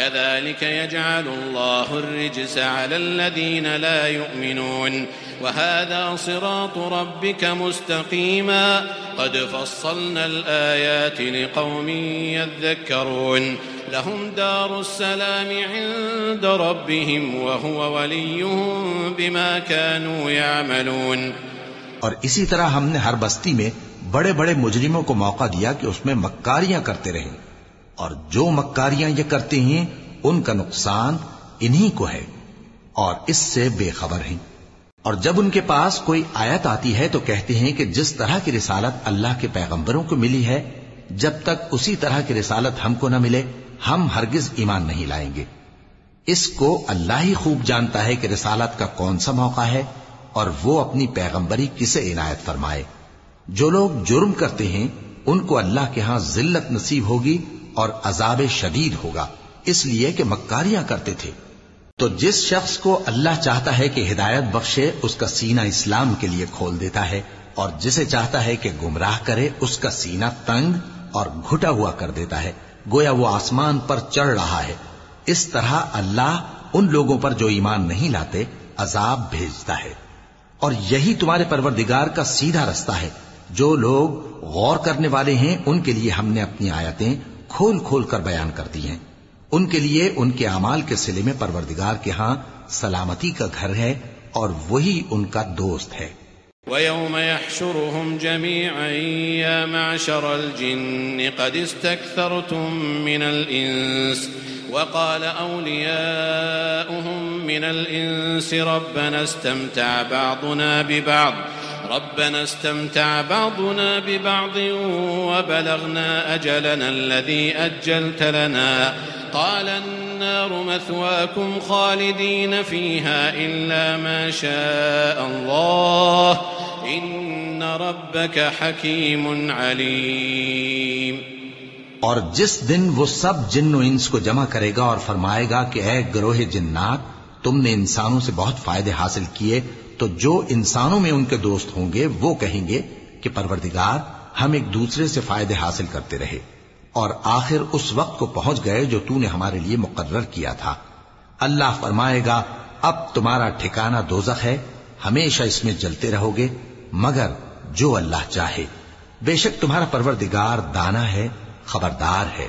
كذلك يجعل الله الرجس على الذين لا يؤمنون وهذا صراط ربك مستقيما قد فصلنا الآيات لقوم يذكرون لهم دار السلام عند ربهم وهو وليهم بما كانوا يعملون اور اسی طرح ہم نے ہر بستی میں بڑے بڑے مجرموں کو موقع دیا کہ اس میں مکاریاں کرتے رہیں۔ اور جو مکاریاں یہ کرتے ہیں، ان کا نقصان انہی کو ہے اور اس سے بے خبر ہیں۔ اور جب ان کے پاس کوئی آیت آتی ہے، تو کہتے ہیں کہ جس طرح کی رسالت اللہ کے پیغمبروں کو ملی ہے، جب تک اسی طرح کی رسالت ہم کو نہ ملے، ہم ہرگز ایمان نہیں لائیں گے۔ اس کو اللہ ہی خوب جانتا ہے کہ رسالت کا کون سا موقع ہے، اور وہ اپنی پیغمبری کسے عنایت فرمائے۔ جو لوگ جرم کرتے ہیں، ان کو اللہ کے ہاں ذلت نصیب ہوگی اور عذاب شدید ہوگا۔ اس لیے کہ مکاریاں کرتے تھے۔ تو جس شخص کو اللہ چاہتا ہے کہ ہدایت بخشے، اس کا سینہ اسلام کے لیے کھول دیتا ہے، اور جسے چاہتا ہے کہ گمراہ کرے، اس کا سینہ تنگ اور گھٹا ہوا کر دیتا ہے۔ گویا وہ آسمان پر چڑھ رہا ہے۔ اس طرح اللہ ان لوگوں پر جو ایمان نہیں لاتے، عذاب بھیجتا ہے۔ اور یہی تمہارے پروردگار کا سیدھا رستہ ہے۔ جو لوگ غور کرنے والے ہیں، ان کے لیے ہم نے اپنی آیتیں کھول کھول کر بیان کر دی ہیں۔ ان کے لیے ان کے اعمال کے سلے میں پروردگار کے ہاں سلامتی کا گھر ہے اور وہی ان کا دوست ہے۔ ويوم يحشرهم جميعا يا معشر الجن قد استكثرتم من الإنس وقال أولياؤهم من الإنس ربنا استمتع بعضنا ببعض ربنا استمتع بعضنا ببعض وبلغنا أجلنا الذي أجلت لنا. قال النار مثواكم خالدين فيها إلا ما شاء الله. إن ربك حكيم عليم. اور جس دن وہ سب جن و انس کو جمع کرے گا اور فرمائے گا کہ اے گروہ جنات، تم نے انسانوں سے بہت فائدے حاصل کیے تو جو انسانوں میں ان کے دوست ہوں گے، وہ کہیں گے کہ پروردگار ہم ایک دوسرے سے فائدے حاصل کرتے رہے اور آخر اس وقت کو پہنچ گئے جو تو نے ہمارے لیے مقرر کیا تھا۔ اللہ فرمائے گا، اب تمہارا ٹھکانہ دوزخ ہے، ہمیشہ اس میں جلتے رہو گے، مگر جو اللہ چاہے۔ بے شک تمہارا پروردگار دانا ہے، خبردار ہے۔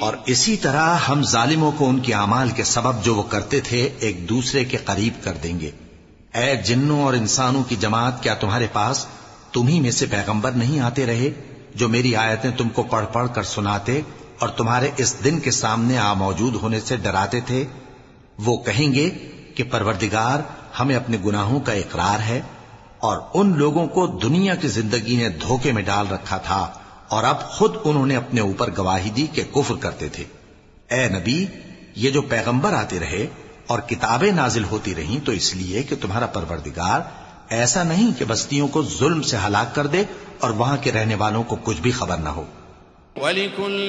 اور اسی طرح ہم ظالموں کو ان کے اعمال کے سبب جو وہ کرتے تھے ایک دوسرے کے قریب کر دیں گے۔ اے جنوں اور انسانوں کی جماعت، کیا تمہارے پاس تمہیں میں سے پیغمبر نہیں آتے رہے جو میری آیتیں تم کو پڑھ پڑھ کر سناتے اور تمہارے اس دن کے سامنے آ موجود ہونے سے ڈراتے تھے؟ وہ کہیں گے کہ پروردگار ہمیں اپنے گناہوں کا اقرار ہے اور ان لوگوں کو دنیا کی زندگی نے دھوکے میں ڈال رکھا تھا۔ اور اب خود انہوں نے اپنے اوپر گواہی دی کہ کفر کرتے تھے۔ اے نبی، یہ جو پیغمبر آتے رہے اور کتابیں نازل ہوتی رہیں تو اس لیے کہ تمہارا پروردگار ایسا نہیں کہ بستیوں کو ظلم سے ہلاک کر دے اور وہاں کے رہنے والوں کو کچھ بھی خبر نہ ہو۔ وَلِكُلٍّ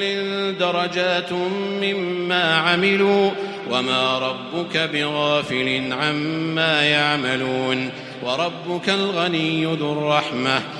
دَرَجَاتٌ مِّمَّا عَمِلُوا وَمَا رَبُّكَ بِغَافِلٍ عَمَّا يَعْمَلُونَ وربك الغني ذو الرحمة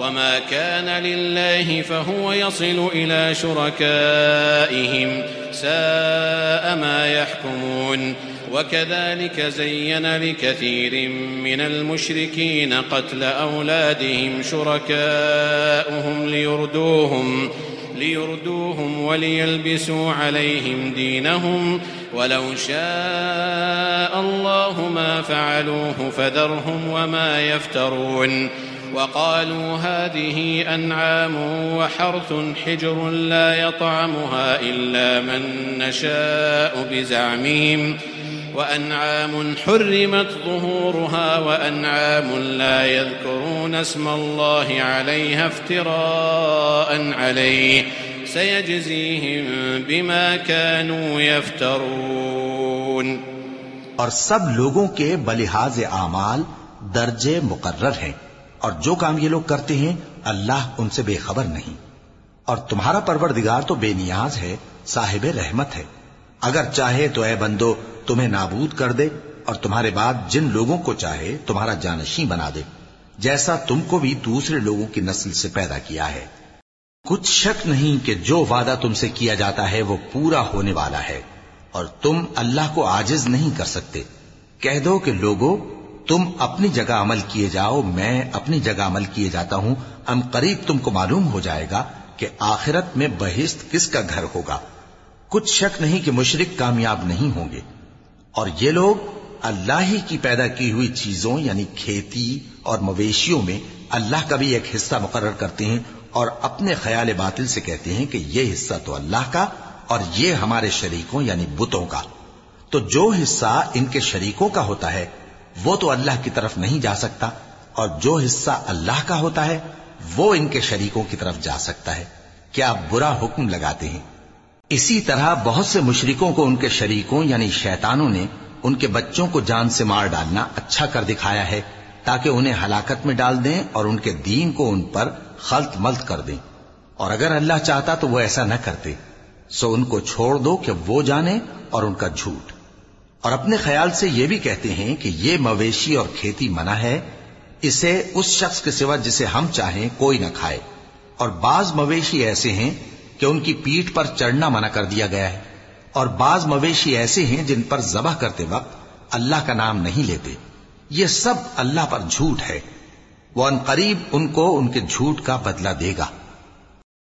وما كان لله فهو يصل إلى شركائهم ساء ما يحكمون وكذلك زين لكثير من المشركين قتل أولادهم شركاؤهم ليردوهم ليردوهم وليلبسوا عليهم دينهم ولو شاء الله ما فعلوه فذرهم وما يفترون وقالوا هذه أنعام وحرث حجر لا يطعمها إلا من نشاء بزعمهم وأنعام حرمت ظهورها وأنعام لا يذكرون اسم الله عليها افتراء عليه سيجزيهم بما كانوا يفترون اور سب لوگوں کے بلحاظ اعمال درجے مقرر ہیں۔ اور جو کام یہ لوگ کرتے ہیں، اللہ ان سے بے خبر نہیں۔ اور تمہارا پروردگار تو بے نیاز ہے، صاحب رحمت ہے۔ اگر چاہے تو اے بندو، تمہیں نابود کر دے، اور تمہارے بعد جن لوگوں کو چاہے، تمہارا جانشین بنا دے۔ جیسا تم کو بھی دوسرے لوگوں کی نسل سے پیدا کیا ہے۔ کچھ شک نہیں کہ جو وعدہ تم سے کیا جاتا ہے، وہ پورا ہونے والا ہے۔ اور تم اللہ کو آجز نہیں کر سکتے۔ کہہ دو کہ لوگوں تم اپنی جگہ عمل کیے جاؤ، میں اپنی جگہ عمل کیے جاتا ہوں۔ ام قریب تم کو معلوم ہو جائے گا کہ آخرت میں بہشت کس کا گھر ہوگا۔ کچھ شک نہیں کہ مشرق کامیاب نہیں ہوں گے۔ اور یہ لوگ اللہ ہی کی پیدا کی ہوئی چیزوں یعنی کھیتی اور مویشیوں میں اللہ کا بھی ایک حصہ مقرر کرتے ہیں اور اپنے خیال باطل سے کہتے ہیں کہ یہ حصہ تو اللہ کا اور یہ ہمارے شریکوں یعنی بتوں کا۔ تو جو حصہ ان کے شریکوں کا ہوتا ہے وہ تو اللہ کی طرف نہیں جا سکتا، اور جو حصہ اللہ کا ہوتا ہے، وہ ان کے شریکوں کی طرف جا سکتا ہے۔ کیا برا حکم لگاتے ہیں؟ اسی طرح بہت سے مشرکوں کو ان کے شریکوں یعنی شیطانوں نے ان کے بچوں کو جان سے مار ڈالنا اچھا کر دکھایا ہے، تاکہ انہیں ہلاکت میں ڈال دیں اور ان کے دین کو ان پر خلط ملت کر دیں۔ اور اگر اللہ چاہتا تو وہ ایسا نہ کرتے۔ سو ان کو چھوڑ دو کہ وہ جانے اور ان کا جھوٹ۔ اور اپنے خیال سے یہ بھی کہتے ہیں کہ یہ مویشی اور کھیتی منع ہے، اسے اس شخص کے سوا جسے ہم چاہیں کوئی نہ کھائے۔ اور بعض مویشی ایسے ہیں کہ ان کی پیٹ پر چڑھنا منع کر دیا گیا ہے۔ اور بعض مویشی ایسے ہیں جن پر ذبح کرتے وقت اللہ کا نام نہیں لیتے۔ یہ سب اللہ پر جھوٹ ہے۔ وہ ان قریب ان کو ان کے جھوٹ کا بدلہ دے گا۔